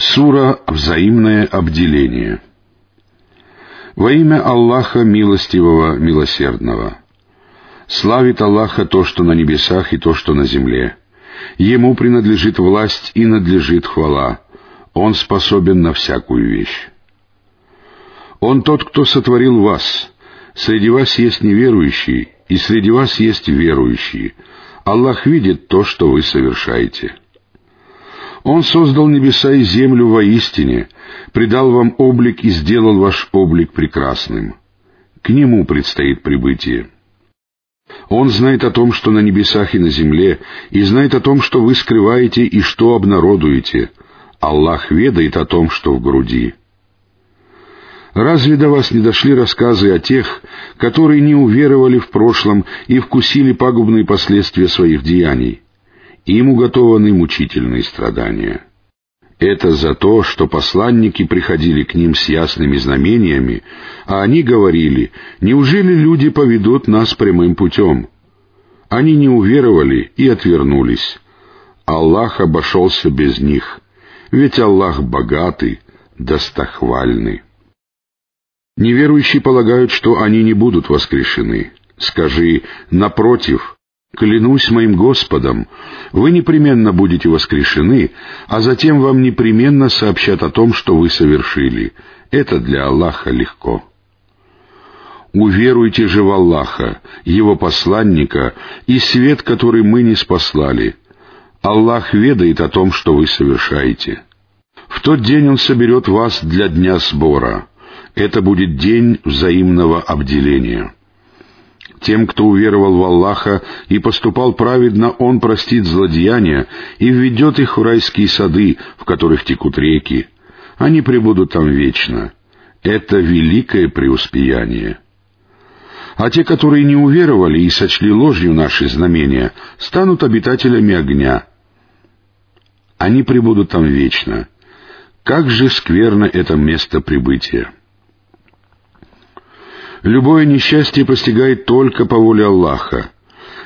Сура «Взаимное обделение». Во имя Аллаха Милостивого, Милосердного. Славит Аллаха то, что на небесах, и то, что на земле. Ему принадлежит власть и надлежит хвала. Он способен на всякую вещь. Он тот, кто сотворил вас. Среди вас есть неверующие, и среди вас есть верующие. Аллах видит то, что вы совершаете. Он создал небеса и землю воистине, придал вам облик и сделал ваш облик прекрасным. К Нему предстоит прибытие. Он знает о том, что на небесах и на земле, и знает о том, что вы скрываете и что обнародуете. Аллах ведает о том, что в груди. Разве до вас не дошли рассказы о тех, которые не уверовали в прошлом и вкусили пагубные последствия своих деяний? Им уготованы мучительные страдания. Это за то, что посланники приходили к ним с ясными знамениями, а они говорили, «Неужели люди поведут нас прямым путем?» Они не уверовали и отвернулись. Аллах обошелся без них, ведь Аллах богатый, достохвальный. Неверующие полагают, что они не будут воскрешены. Скажи, напротив, Клянусь моим Господом, вы непременно будете воскрешены, а затем вам непременно сообщат о том, что вы совершили. Это для Аллаха легко. Уверуйте же в Аллаха, Его посланника и свет, который мы не спаслали. Аллах ведает о том, что вы совершаете. В тот день Он соберет вас для дня сбора. Это будет день взаимного обделения. Тем, кто уверовал в Аллаха и поступал праведно, Он простит злодеяния и введет их в райские сады, в которых текут реки. Они пребудут там вечно. Это великое преуспеяние. А те, которые не уверовали и сочли ложью наши знамения, станут обитателями огня. Они пребудут там вечно. Как же скверно это место прибытия! Любое несчастье постигает только по воле Аллаха.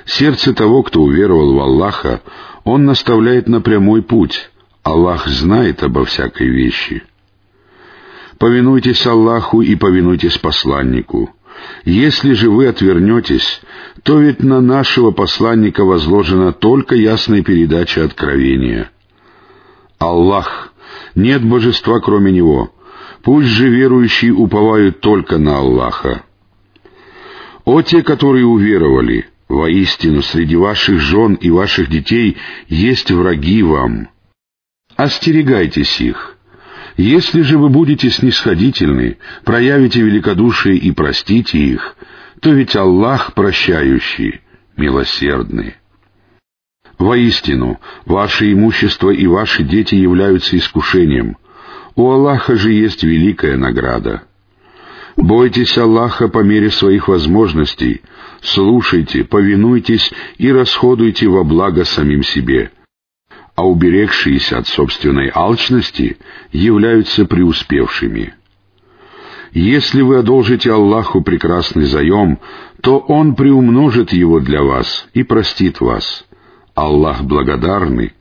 Сердце того, кто уверовал в Аллаха, он наставляет на прямой путь. Аллах знает обо всякой вещи. Повинуйтесь Аллаху и повинуйтесь посланнику. Если же вы отвернетесь, то ведь на нашего посланника возложена только ясная передача откровения. Аллах, нет божества кроме Него — Пусть же верующие уповают только на Аллаха. О те, которые уверовали, воистину среди ваших жен и ваших детей есть враги вам. Остерегайтесь их. Если же вы будете снисходительны, проявите великодушие и простите их, то ведь Аллах прощающий, милосердный. Воистину, ваше имущество и ваши дети являются искушением, у Аллаха же есть великая награда. Бойтесь Аллаха по мере своих возможностей, слушайте, повинуйтесь и расходуйте во благо самим себе. А уберегшиеся от собственной алчности являются преуспевшими. Если вы одолжите Аллаху прекрасный заем, то Он приумножит его для вас и простит вас. Аллах благодарный,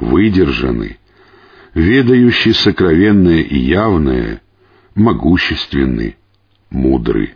выдержанный, ведающий сокровенное и явное, могущественный, мудрый.